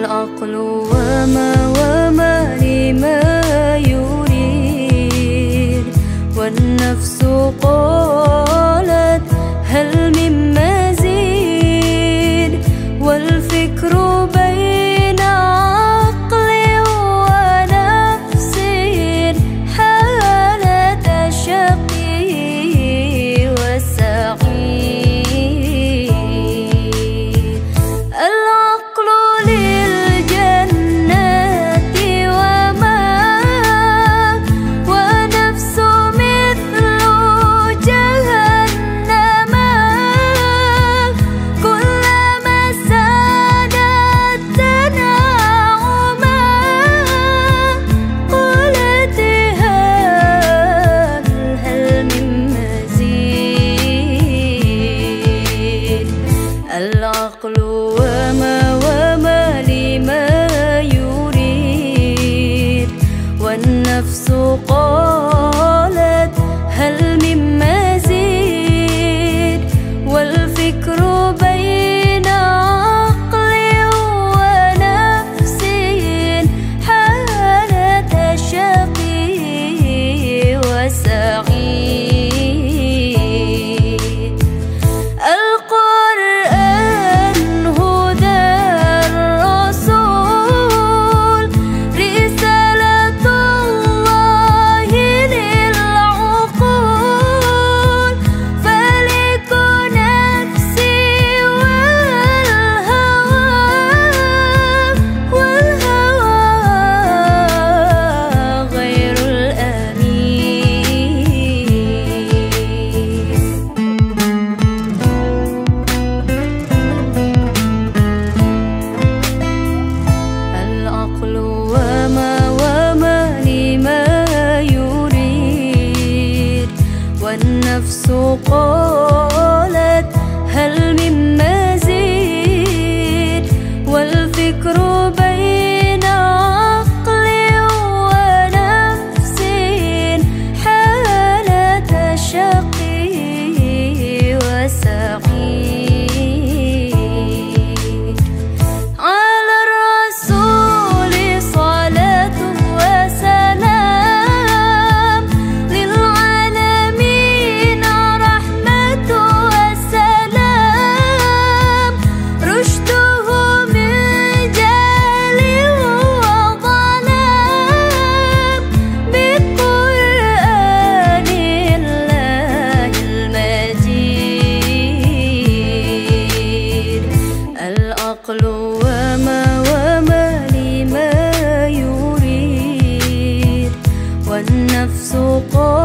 العقل وما وما لما يريد والنفس قالت هل من مزيد والف النفس قالت هل ممن نفسه قال العقل وما وما لما يريد والنفس قال